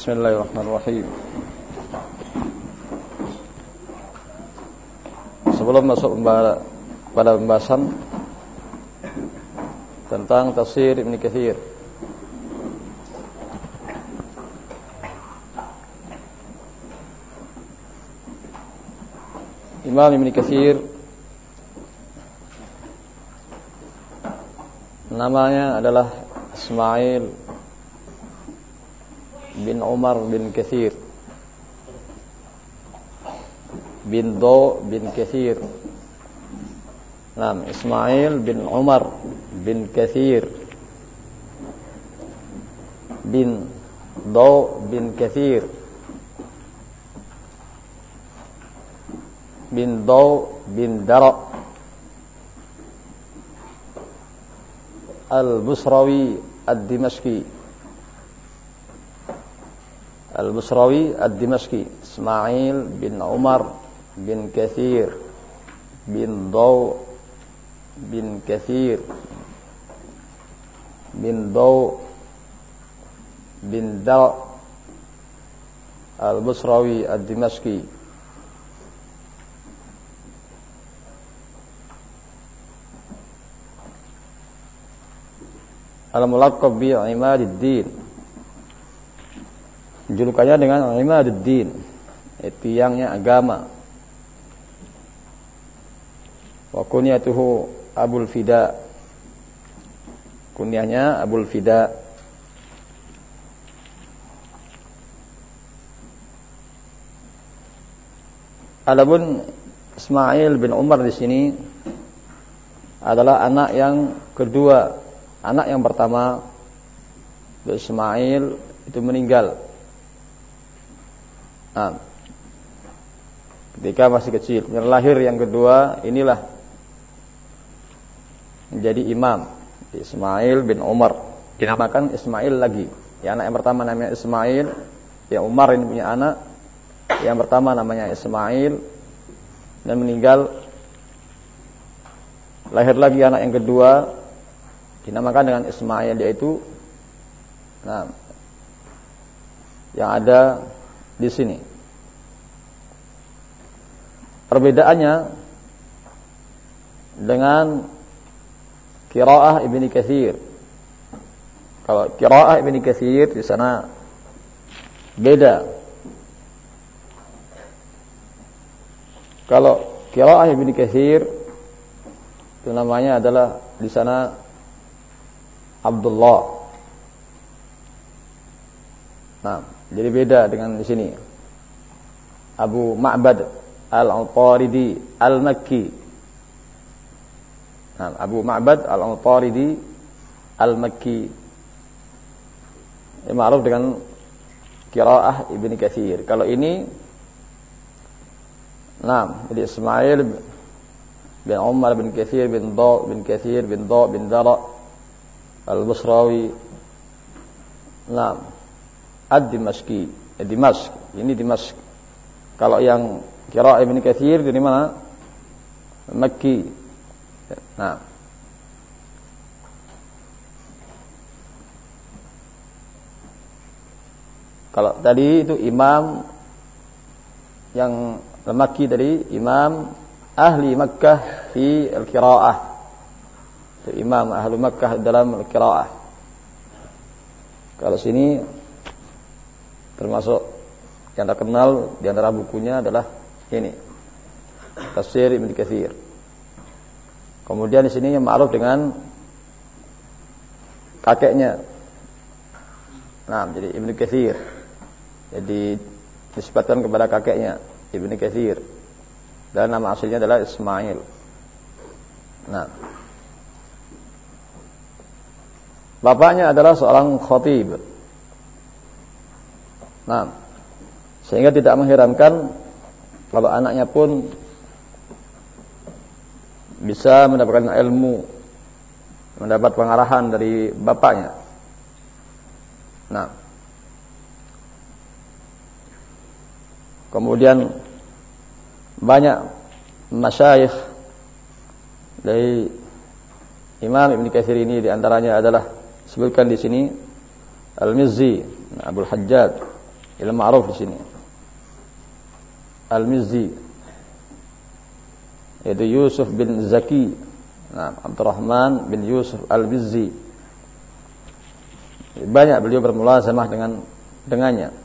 Bismillahirrahmanirrahim. Sebelum masuk pada pembahasan tentang tafsir Ibn Kathir Imam Ibn Kathir namanya adalah Ismail bin Umar bin Kathir bin Do bin Kathir Nam Ismail bin Umar bin Kathir bin Do bin Kathir bin Do bin Dara Al-Busrawi Ad-Dimashqi Al-Busrawi Ad-Dimashqi Ismail bin Umar bin Kathir bin Do bin Kathir bin Daw bin Da Al-Busrawi Ad-Dimashqi Al-Mulaqab bi Imaduddin Julukannya dengan Imaduddin Tiangnya agama. Wa kunyatuhu Abul Fida. Kunyahnya Abul Fida. Adapun Ismail bin Umar di sini adalah anak yang kedua, anak yang pertama. Ismail itu meninggal. Nah, ketika masih kecil, yang lahir yang kedua inilah menjadi imam Ismail bin Umar. Dinamakan Ismail lagi. Ya anak yang pertama namanya Ismail ya Umar ini punya anak. Yang pertama namanya Ismail dan meninggal. Lahir lagi anak yang kedua dinamakan dengan Ismail yaitu nah yang ada di sini perbedaannya dengan Qiraah Ibni Kathir. Kalau Qiraah Ibni Kathir di sana beda. Kalau Qiraah Ibni Kathir itu namanya adalah di sana Abdullah. Nah, jadi beda dengan di sini. Abu Ma'bad Al-Utaridi Al-Makki Nah, Abu Ma'bad Al-Utaridi Al-Makki ya, ma'ruf dengan Qiraah Ibni Katsir. Kalau ini Nah, jadi Ismail bin Umar bin Katsir bin Dha bin Katsir bin Dha bin Dara Al-Busrawi. Nah, Ad-Dimashqi, eh, Dimashq. Ini Dimashq. Kalau yang Qiraah Ibni Katsir dari mana? Makki. Nah. Kalau tadi itu imam yang lemaki tadi imam ahli Makkah fi al-qiraah. Itu imam ahli Makkah dalam al-qiraah. Kalau sini termasuk yang terkenal di antara bukunya adalah ini. Tafsir Ibnu Katsir. Kemudian di sini yang ma'ruf dengan kakeknya. Nah, jadi Ibnu Katsir. Jadi disebutkan kepada kakeknya Ibnu Katsir. Dan nama aslinya adalah Ismail. Nah. Bapaknya adalah seorang khatib. Nah, sehingga tidak mengherankan kalau anaknya pun bisa mendapatkan ilmu, mendapat pengarahan dari bapaknya. Nah, kemudian banyak masyayikh dari Imam Ibn Katsir ini di antaranya adalah sebutkan di sini Al-Mizzi, Abdul Hajjaj, Ilmu ma'ruf di sini. Al-Mizzi. Yaitu Yusuf bin Zaki. Nah, Abdurrahman bin Yusuf Al-Mizzi. Banyak beliau bermula sama dengan dengannya.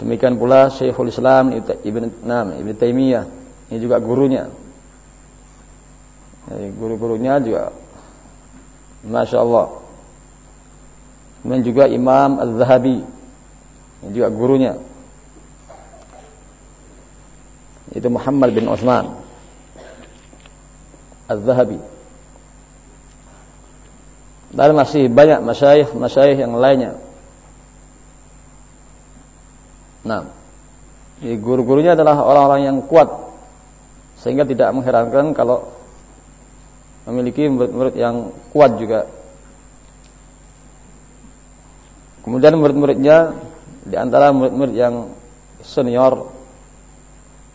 Demikian pula Syekhul Islam Ibn Nam Ibn Taimiyah. Ini juga gurunya. Guru-gurunya juga. Masya Allah. Dan juga Imam Az-Zahabi juga gurunya. Itu Muhammad bin Utsman Az-Zahabi. Dan masih banyak masyayikh-masyayikh yang lainnya. Nah guru-gurunya adalah orang-orang yang kuat. Sehingga tidak mengherankan kalau memiliki murid-murid yang kuat juga. Kemudian murid-muridnya di antara murid-murid yang senior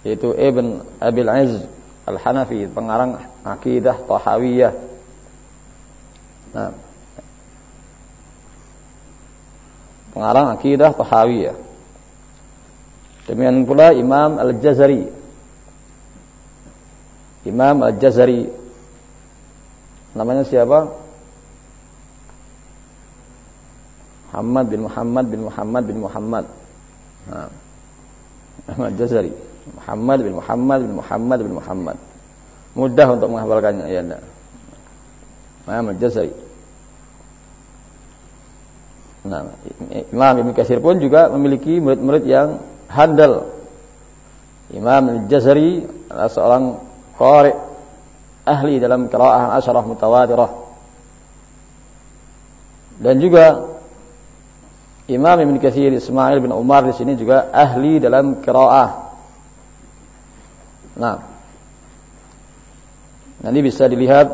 yaitu Ibn Abil Aziz Al-Hanafi pengarang akidah Tahawiyah. Nah, pengarang akidah Tahawiyah. Demikian pula Imam Al-Jazari. Imam Al-Jazari. Namanya siapa Muhammad bin Muhammad bin Muhammad bin Muhammad nah, Ahmad Jazari Muhammad bin Muhammad bin Muhammad bin Muhammad. Mudah untuk menghafalkannya ya enggak. Muhammad Jazari. Nah, Imam Ibn Katsir pun juga memiliki murid-murid yang handal. Imam Al-Jazari adalah seorang qari ahli dalam qiraah asyarah mutawatirah. Dan juga Imam Ibn Katsir Ismail bin Umar di sini juga ahli dalam qiraah Nah, nanti bisa dilihat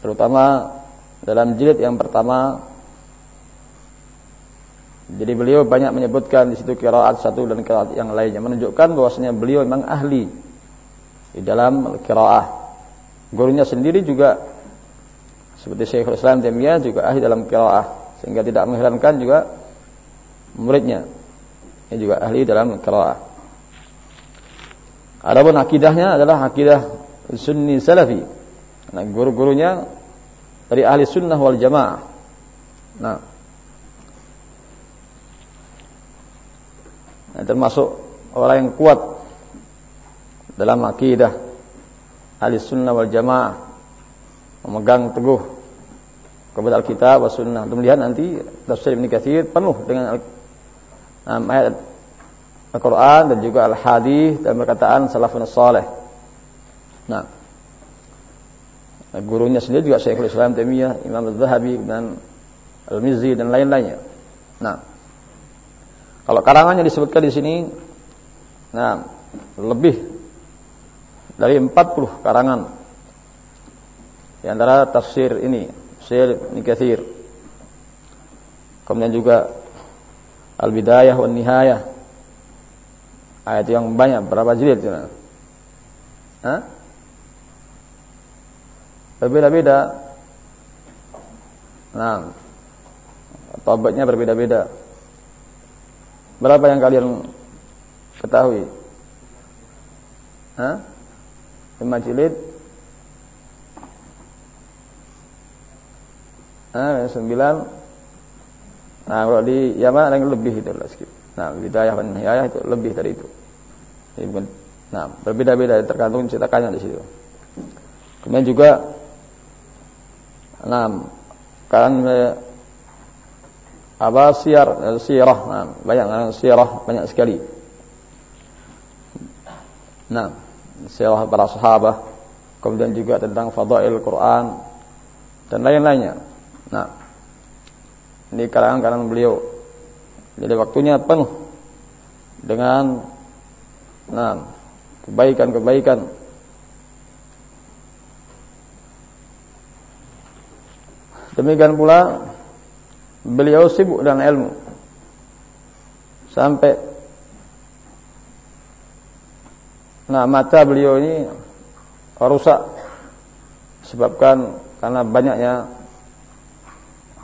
terutama dalam jilid yang pertama. Jadi beliau banyak menyebutkan di situ kiraat satu dan kiraat yang lainnya menunjukkan bahwasanya beliau memang ahli di dalam kiraah. Gurunya sendiri juga seperti Syekhul Islam Taimiyah juga ahli dalam kiraah sehingga tidak mengherankan juga muridnya ini juga ahli dalam kiraah. Adapun akidahnya adalah akidah sunni salafi. Nah, guru-gurunya dari ahli sunnah wal jamaah. Nah, nah termasuk orang yang kuat dalam akidah ahli sunnah wal jamaah memegang teguh kepada Alkitab wa sunnah. Untuk melihat nanti tafsir Ibnu Katsir penuh dengan ayat Al-Quran dan juga Al-Hadis dan perkataan salafun salih. Nah, gurunya sendiri juga Syekhul Islam Taimiyah, Imam Az-Zahabi dan Al-Mizzi dan lain-lainnya. Nah, kalau karangannya disebutkan di sini, nah lebih dari 40 karangan di antara tafsir ini, tafsir Ibnu Katsir. Kemudian juga Al-Bidayah wan Nihayah Ayat yang banyak berapa jilid? Hah? Berbeda-beda. Nah, tobatnya berbeda-beda. Berapa yang kalian ketahui? Hah? Lima jilid? Hah, sembilan? Nah, kalau di Yaman ada yang lebih itu lah sedikit. Nah, bidayah dan hidayah itu lebih dari itu. Nah, berbeda-beda tergantung cetakannya di situ. Kemudian juga nah, kan apa siar sirah nah, banyak sirah banyak sekali. Nah, sirah para sahabat, kemudian juga tentang fadail Quran dan lain-lainnya. Nah, ini karangan-karangan beliau. Jadi waktunya penuh dengan Nah, kebaikan-kebaikan. Demikian pula beliau sibuk dengan ilmu sampai nah mata beliau ini rusak sebabkan karena banyaknya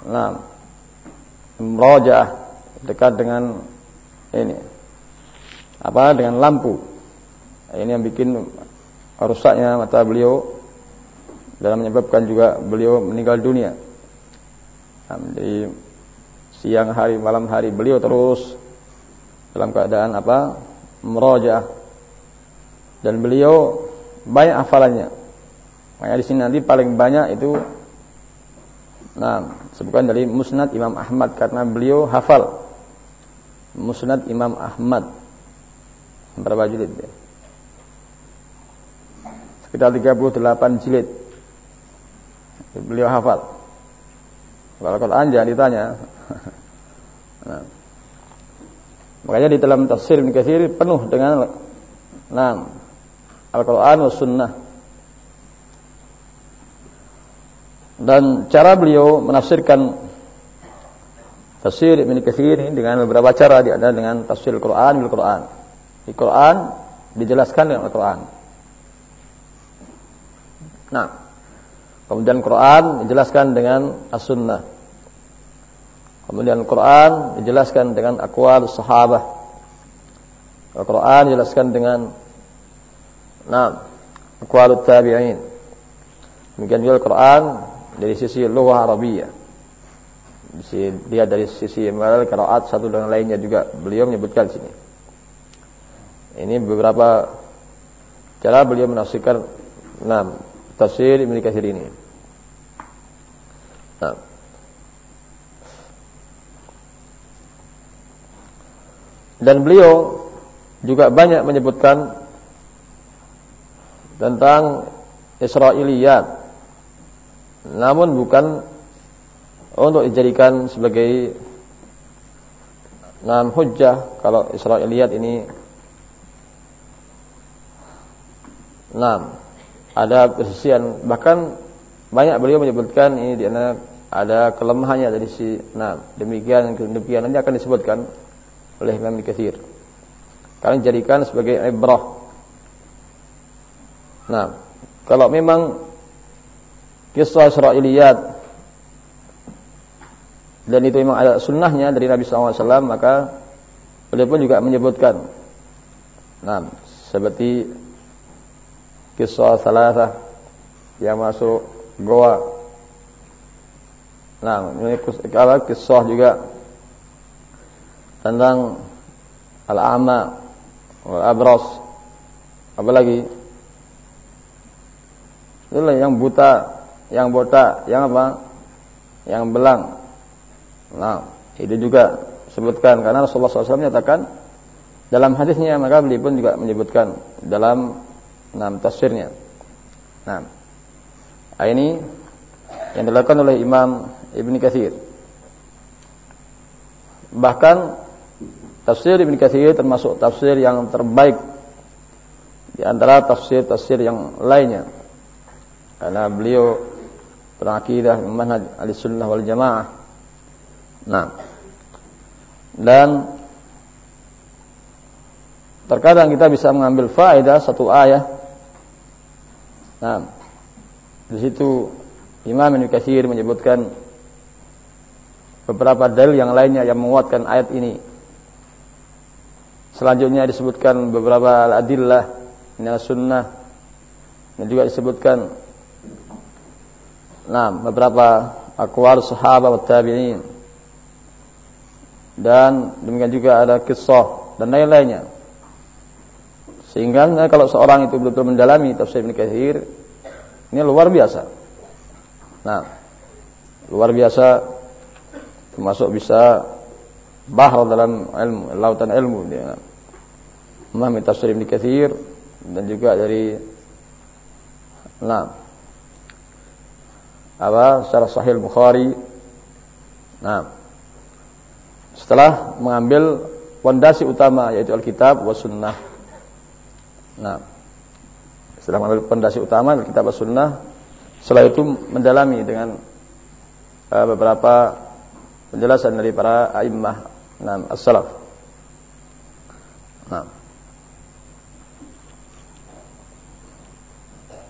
nah merajaah dekat dengan ini apa dengan lampu. Ini yang bikin rusaknya mata beliau dan menyebabkan juga beliau meninggal dunia. Di siang hari malam hari beliau terus dalam keadaan apa? Meroja dan beliau banyak hafalannya. Makanya di sini nanti paling banyak itu nah sebutkan dari Musnad Imam Ahmad karena beliau hafal Musnad Imam Ahmad berapa jilid dia? Sekitar 38 jilid. Beliau hafal. Kalau Quran jangan ditanya. nah. Makanya di dalam tafsir Ibn Katsir penuh dengan nah, Al-Quran wa Sunnah. Dan cara beliau menafsirkan tafsir Ibn Katsir ini dengan beberapa cara dia ada dengan tafsir Al-Quran bil Quran. Di Quran dijelaskan dengan Al-Quran. Nah, kemudian Quran dijelaskan dengan As-Sunnah. Kemudian Quran dijelaskan dengan aqwal sahabah. Al-Quran dijelaskan dengan Nah, aqwalut tabi'in. Demikian juga Al-Quran dari sisi lughah Arabiyah. Dia dari sisi malal qiraat satu dan lainnya juga beliau menyebutkan sini. Ini beberapa cara beliau menafsirkan nah, tafsir Ibnu ini. Nah. Dan beliau juga banyak menyebutkan tentang Israiliyat namun bukan untuk dijadikan sebagai nam hujjah kalau Israiliyat ini. Nam ada kesisian bahkan banyak beliau menyebutkan ini di ada kelemahannya dari si nam demikian demikian nanti akan disebutkan oleh Imam Katsir. Kalian jadikan sebagai ibrah. Nah, kalau memang kisah Israiliyat. Dan itu memang ada sunnahnya dari Nabi SAW maka beliau pun juga menyebutkan. Nah seperti kisah salah yang masuk goa. Nah ini kisah juga tentang al-ama wal-abras apalagi Itulah yang buta, yang botak, yang apa? Yang belang. Nah, itu juga sebutkan karena Rasulullah SAW menyatakan dalam hadisnya maka beliau pun juga menyebutkan dalam enam tafsirnya. Nah, ini yang dilakukan oleh Imam Ibn Katsir. Bahkan tafsir Ibn Katsir termasuk tafsir yang terbaik di antara tafsir-tafsir yang lainnya karena beliau berakidah manhaj al-sunnah wal jamaah. Nah. Dan terkadang kita bisa mengambil faedah satu ayat. Nah. Di situ Imam Ibnu Katsir menyebutkan beberapa dalil yang lainnya yang menguatkan ayat ini. Selanjutnya disebutkan beberapa al-adillah min sunnah dan juga disebutkan Nah, beberapa akwal sahabat wa tabi'in. Dan demikian juga ada kisah dan lain-lainnya. Sehingga kalau seorang itu betul-betul mendalami tafsir Ibnu ini luar biasa. Nah, luar biasa termasuk bisa bahar dalam ilmu, lautan ilmu dia. Memahami tafsir Ibnu Katsir dan juga dari nah apa secara sahih Bukhari. Nah, setelah mengambil pondasi utama yaitu Alkitab wa Sunnah. Nah, setelah mengambil pondasi utama Alkitab wa Sunnah, setelah itu mendalami dengan uh, beberapa penjelasan dari para a'immah nah, as-salaf. Nah.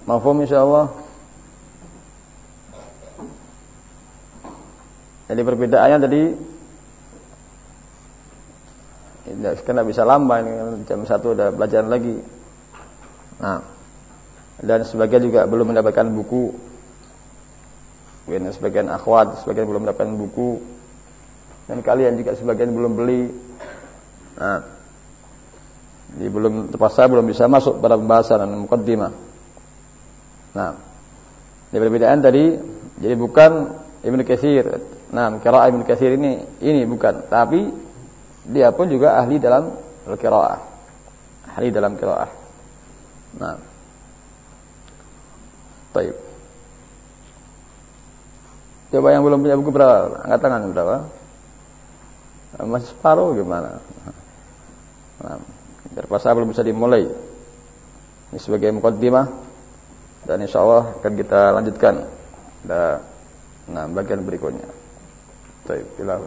Mafhum insyaallah. Jadi perbedaannya tadi Tidak, karena bisa lama ini jam satu udah belajar lagi. Nah, dan sebagian juga belum mendapatkan buku. Dan sebagian akhwat, sebagian belum mendapatkan buku. Dan kalian juga sebagian belum beli. Nah, jadi belum terpaksa belum bisa masuk pada pembahasan dan mukaddimah. Nah, ini perbedaan tadi jadi bukan Ibnu Katsir. Nah, kira Ibnu Katsir ini ini bukan, tapi dia pun juga ahli dalam al-qiraah. Ahli dalam qiraah. Nah. Baik. Coba yang belum punya buku berapa? Angkat tangan berapa? Masih separuh gimana? Nah, terpaksa belum bisa dimulai. Ini sebagai mukaddimah dan insya Allah akan kita lanjutkan. Nah, bagian berikutnya. Baik, bila